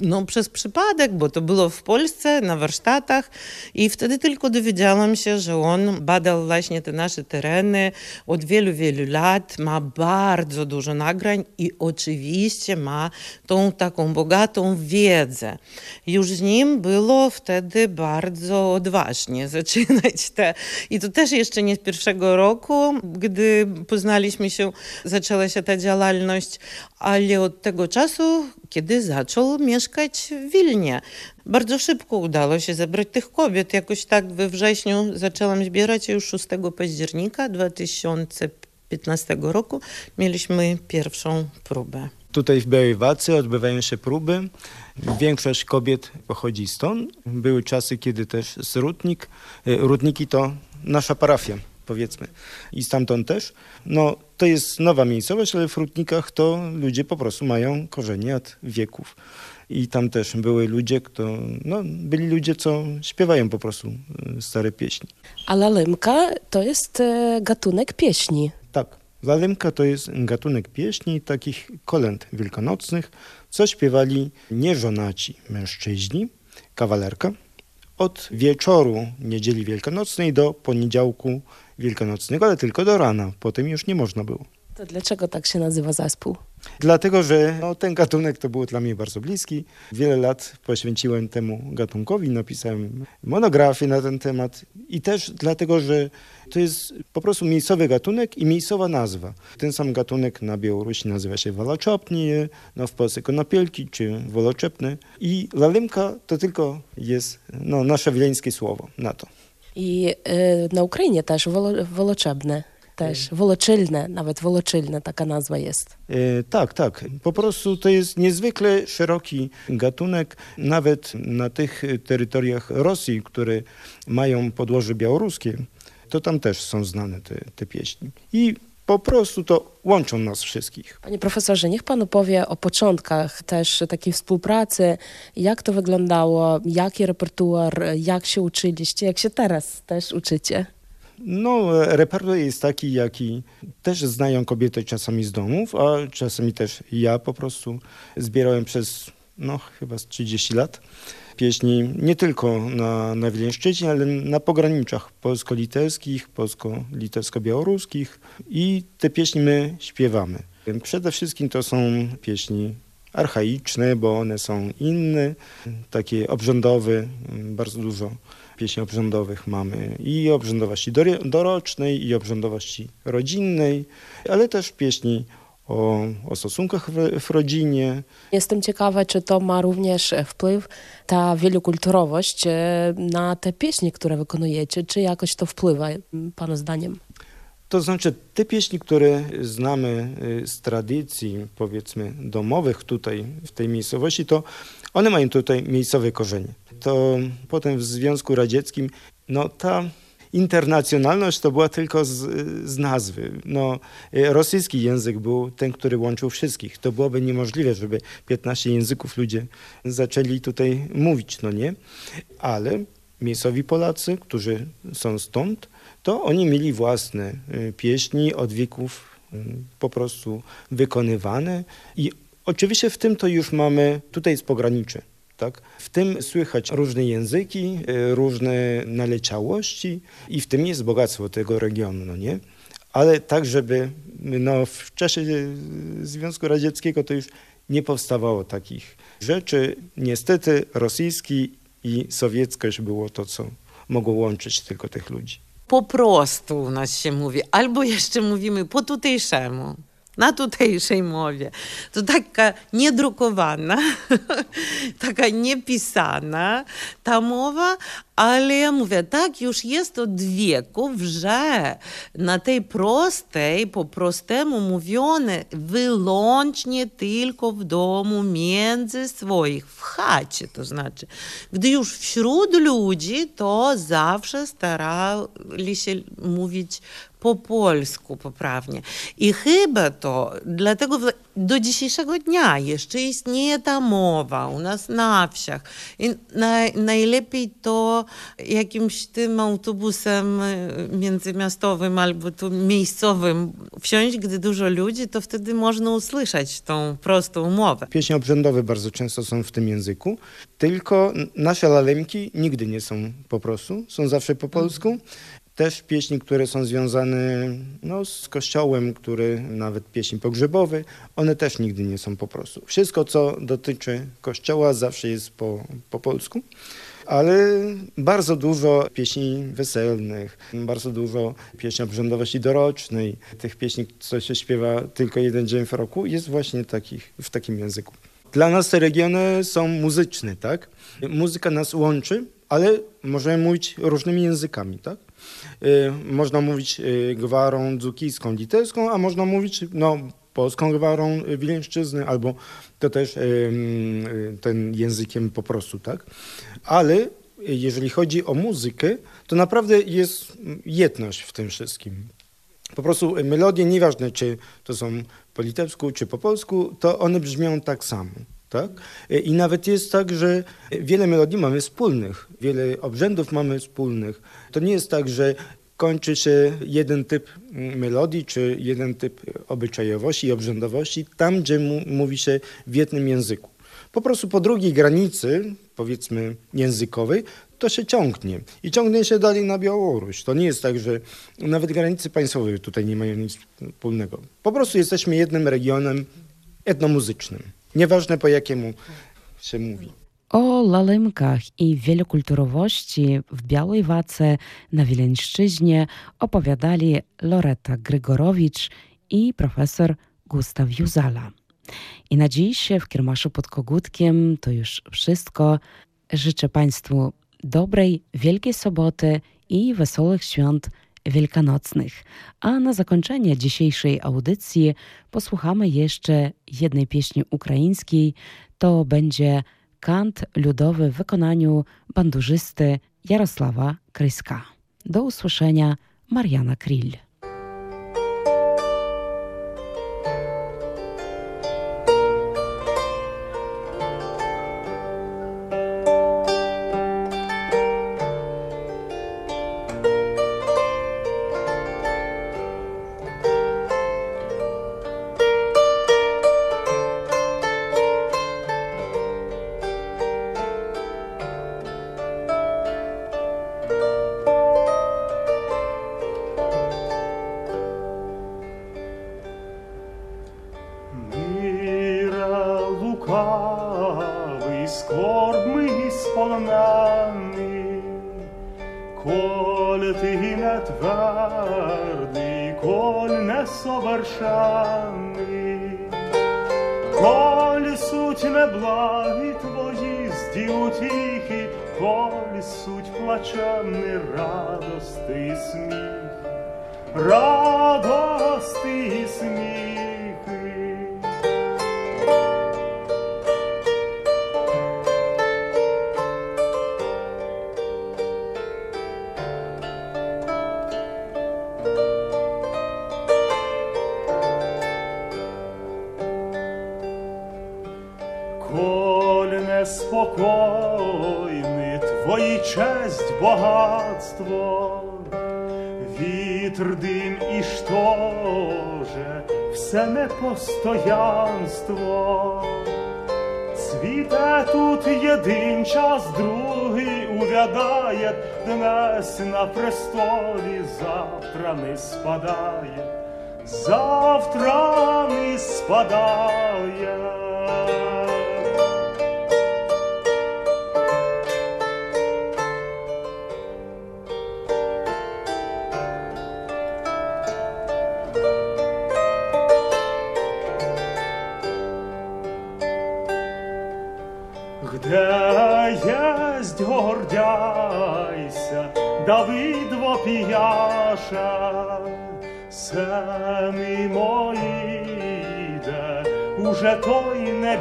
no przez przypadek, bo to było w Polsce na warsztatach i wtedy tylko dowiedziałam się, że on badał właśnie te nasze tereny od wielu, wielu lat, ma bardzo dużo nagrań i oczywiście ma tą taką bogatą wiedzę. Już z nim było wtedy bardzo odważnie zaczynać te. I to też jeszcze nie z pierwszego roku, gdy poznaliśmy się, zaczęła się ta działalność, ale od tego czasu, kiedy zaczął mieszkać w Wilnie. Bardzo szybko udało się zebrać tych kobiet. Jakoś tak we wrześniu zaczęłam zbierać, już 6 października 2015 roku mieliśmy pierwszą próbę. Tutaj w Białej Wacy odbywają się próby. Większość kobiet pochodzi stąd. Były czasy, kiedy też z Rudnik. Rudniki to nasza parafia, powiedzmy. I stamtąd też. No, to jest nowa miejscowość, ale w Rudnikach to ludzie po prostu mają korzenie od wieków. I tam też były ludzie, kto, no, byli ludzie, co śpiewają po prostu stare pieśni. A lalymka to jest gatunek pieśni. Tak. Lalymka to jest gatunek pieśni, takich kolęd wielkanocnych, co śpiewali nieżonaci mężczyźni, kawalerka, od wieczoru niedzieli wielkanocnej do poniedziałku wielkanocnego, ale tylko do rana. Potem już nie można było. To dlaczego tak się nazywa zespół? Dlatego, że no, ten gatunek to był dla mnie bardzo bliski. Wiele lat poświęciłem temu gatunkowi, napisałem monografię na ten temat i też dlatego, że to jest po prostu miejscowy gatunek i miejscowa nazwa. Ten sam gatunek na Białorusi nazywa się walaczopnie, no w Polsce konopielki czy woloczepne i lalymka to tylko jest no, nasze wileńskie słowo na to. I y, na Ukrainie też wolo, woloczebne też, woloczylne, nawet woloczylne taka nazwa jest. E, tak, tak. Po prostu to jest niezwykle szeroki gatunek, nawet na tych terytoriach Rosji, które mają podłoże białoruskie, to tam też są znane te, te pieśni. I po prostu to łączą nas wszystkich. Panie profesorze, niech pan opowie o początkach też takiej współpracy, jak to wyglądało, jaki repertuar, jak się uczyliście, jak się teraz też uczycie. No, repertuar jest taki, jaki też znają kobiety czasami z domów, a czasami też ja po prostu zbierałem przez, no, chyba z 30 lat pieśni nie tylko na, na Wileńszczyźnie, ale na pograniczach polsko-litewskich, polsko-litewsko-białoruskich i te pieśni my śpiewamy. Przede wszystkim to są pieśni archaiczne, bo one są inne, takie obrządowe, bardzo dużo pieśni obrządowych mamy i obrządowości dorocznej, i obrządowości rodzinnej, ale też pieśni o, o stosunkach w, w, rodzinie. Jestem ciekawa, czy to ma również wpływ, ta wielokulturowość na te pieśni, które wykonujecie, czy jakoś to wpływa, Pana zdaniem? To znaczy, te pieśni, które znamy z tradycji, powiedzmy, domowych tutaj, w tej miejscowości, to one mają tutaj miejscowe korzenie. To potem w Związku Radzieckim, no ta internacjonalność to była tylko z, z, nazwy. No, rosyjski język był ten, który łączył wszystkich. To byłoby niemożliwe, żeby 15 języków ludzie zaczęli tutaj mówić, no nie? Ale miejscowi Polacy, którzy są stąd, to oni mieli własne pieśni od wieków po prostu wykonywane i oczywiście w tym to już mamy, tutaj jest pogranicze. Tak? W tym słychać różne języki, różne naleciałości i w tym jest bogactwo tego regionu, no nie? Ale tak, żeby no, w czasie Związku Radzieckiego to już nie powstawało takich rzeczy. Niestety rosyjski i sowieckość było to, co mogło łączyć tylko tych ludzi. Po prostu u nas się mówi, albo jeszcze mówimy po tutejszemu na tutejszej mowie. To taka niedrukowana, taka niepisana ta mowa, Ale mówię, tak już jest od wieków, że na tej prostej, po prostemu mówione wyłącznie tylko w domu, między swoich, w chacie, to znaczy. Gdy już wśród ludzi, to zawsze starali się mówić po polsku poprawnie. I chyba to, dlatego do dzisiejszego dnia jeszcze istnieje ta mowa u nas na wsiach. I naj, najlepiej to jakimś tym autobusem międzymiastowym albo tu miejscowym wsiąść, gdy dużo ludzi, to wtedy można usłyszeć tą prostą mowę. Pieśni obrzędowe bardzo często są w tym języku, tylko nasze lalemki nigdy nie są po prostu, są zawsze po polsku też pieśni, które są związane no, z kościołem, który nawet pieśni pogrzebowe, one też nigdy nie są po prostu. Wszystko, co dotyczy kościoła, zawsze jest po, po polsku. Ale bardzo dużo pieśni weselnych, bardzo dużo pieśni obrzędowości dorocznej, tych pieśni, co się śpiewa tylko jeden dzień w roku, jest właśnie takich, w takim języku. Dla nas te regiony są muzyczne, tak? Muzyka nas łączy, ale możemy mówić różnymi językami, tak? Y, można mówić y, gwarą dzukijską, litewską, a można mówić no, polską gwarą wileńszczyzny, albo to też y, ten językiem po prostu, tak? Ale jeżeli chodzi o muzykę, to naprawdę jest jedność w tym wszystkim. Po prostu melodie, nieważne czy to są po litewsku, czy po polsku, to one brzmią tak samo. Tak? I nawet jest tak, że wiele melodii mamy wspólnych, wiele obrzędów mamy wspólnych. To nie jest tak, że kończy się jeden typ melodii, czy jeden typ obyczajowości i obrzędowości tam, gdzie mówi się w jednym języku. Po prostu po drugiej granicy, powiedzmy językowej, to się ciągnie. I ciągnie się dalej na Białoruś. To nie jest tak, że nawet granice państwowe tutaj nie mają nic wspólnego. Po prostu jesteśmy jednym regionem etnomuzycznym. Nieważne po jakiemu się mówi. O lalymkach i wielokulturowości w Białej Wace na Wileńszczyźnie opowiadali Loreta Grygorowicz i profesor Gustaw Juzala. I na dziś w Kiermaszu pod Kogutkiem to już wszystko. Życzę Państwu dobrej Wielkiej Soboty i wesołych świąt wielkanocnych. A na zakończenie dzisiejszej audycji posłuchamy jeszcze jednej pieśni ukraińskiej. To będzie kant ludowy w wykonaniu bandurzysty Jarosława Kryska. Do usłyszenia, Mariana Krill.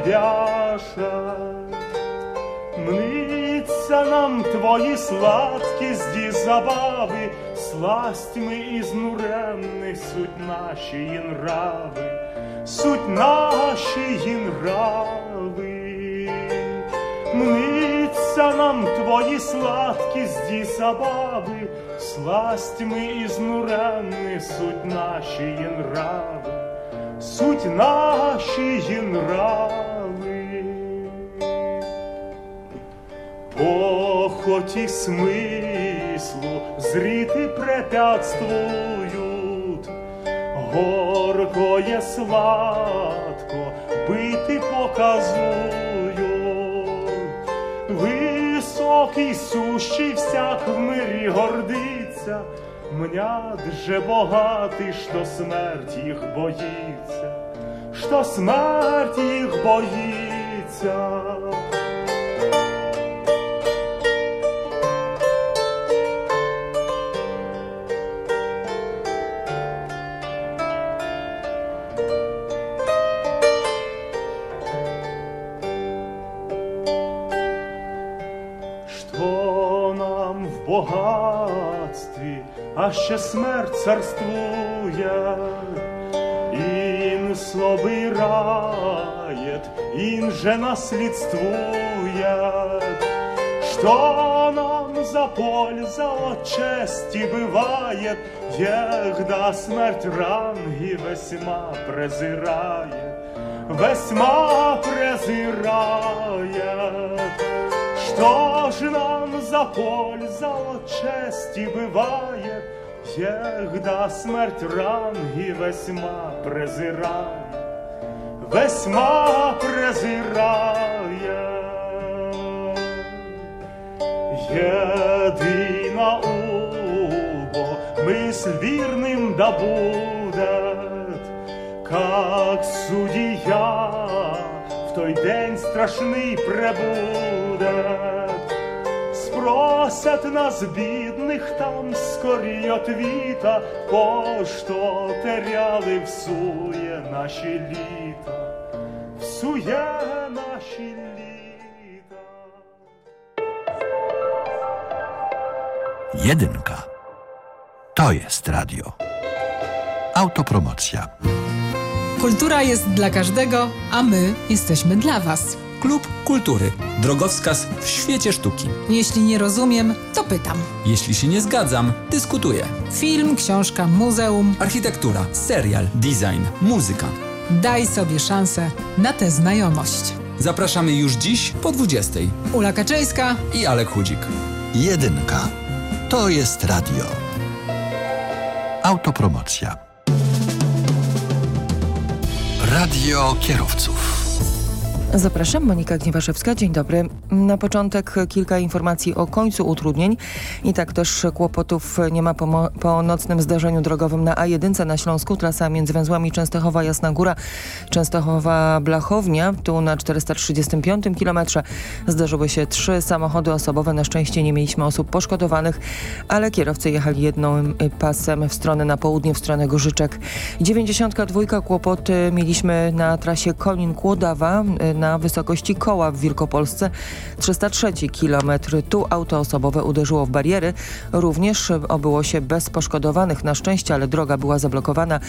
Той. Мниться нам твої сладкісті забави, сластьми ізнуремних суть наші нрави, суть наші нрави. Мниться нам твої сладкісті забави, сластьми ізнуремних суть наші нрави, суть наші нрави. Похоті смислу зріти препятствують, горко є сладко, бити показують. Високий сущий всяк в мирі гордиться, мнят же богатий, що смерть їх боїться, що смерть їх боїться. А ще смерть царствує, Ін собирает, ін же наследствует. Что нам за польза от чести бывает, Егда смерть ранги весьма презирает, весьма презирает. Что ж нам за польза от чести бывает, Егда смерть ранги весьма презирает, весьма презирает. Єдина убо мысль вірним да будет, как судья в той день страшний пребуде. Спросять нас, бідних, там скорій отвіта, Пощо теряли всує наші літа, всує наші літа. Jedynka. To jest radio. Autopromocja. Kultura jest dla każdego, a my jesteśmy dla Was. Klub Kultury. Drogowskaz w świecie sztuki. Jeśli nie rozumiem, to pytam. Jeśli się nie zgadzam, dyskutuję. Film, książka, muzeum. Architektura, serial, design, muzyka. Daj sobie szansę na tę znajomość. Zapraszamy już dziś po 20. Ula Kaczyńska i Alek Chudzik. Jedynka. To jest radio. Autopromocja. Radio kierowców. Zapraszam, Monika Gniewaszewska. Dzień dobry. Na początek kilka informacji o końcu utrudnień i tak też kłopotów nie ma po, po nocnym zdarzeniu drogowym na A1 na Śląsku. Trasa między węzłami Częstochowa-Jasna Góra, Częstochowa-Blachownia. Tu na 435 km zdarzyły się trzy samochody osobowe. Na szczęście nie mieliśmy osób poszkodowanych, ale kierowcy jechali jednym pasem w stronę na południe, w stronę Gorzyczek. 92 kłopoty mieliśmy na trasie Konin-Kłodawa na wysokości koła w Wielkopolsce. 303 km. Tu auto osobowe uderzyło w bariery. Również obyło się bez poszkodowanych na szczęście, ale droga była zablokowana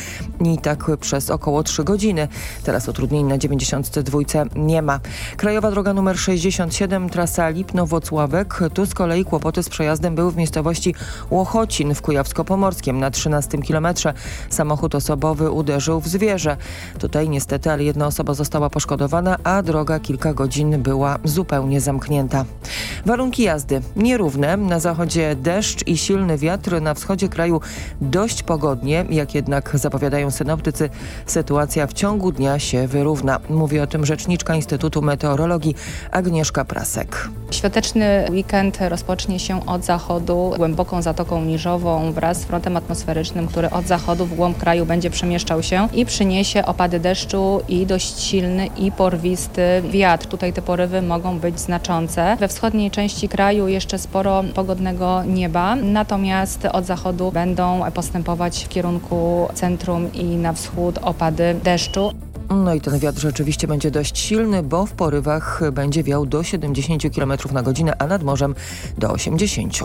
i tak przez około 3 godziny. Teraz utrudnień na 92 nie ma. Krajowa droga numer 67, trasa Lipno-Wocławek. Tu z kolei kłopoty z przejazdem były w miejscowości Łochocin w Kujawsko-Pomorskiem. Na 13 kilometrze samochód osobowy uderzył w zwierzę. Tutaj niestety, ale jedna osoba została poszkodowana, a droga kilka godzin była zupełnie zamknięta. Warunki jazdy nierówne. Na zachodzie deszcz i silny wiatr. Na wschodzie kraju dość pogodnie. Jak jednak zapowiadają synoptycy, sytuacja w ciągu dnia się wyrówna. Mówi o tym rzeczniczka Instytutu Meteorologii Agnieszka Prasek. Świąteczny weekend rozpocznie się od zachodu głęboką zatoką niżową wraz z frontem atmosferycznym, który od zachodu w głąb kraju będzie przemieszczał się i przyniesie opady deszczu i dość silny i porwisty jest wiatr. Tutaj te porywy mogą być znaczące. We wschodniej części kraju jeszcze sporo pogodnego nieba, natomiast od zachodu będą postępować w kierunku centrum i na wschód opady deszczu. No i ten wiatr rzeczywiście będzie dość silny, bo w porywach będzie wiał do 70 km na godzinę, a nad morzem do 80.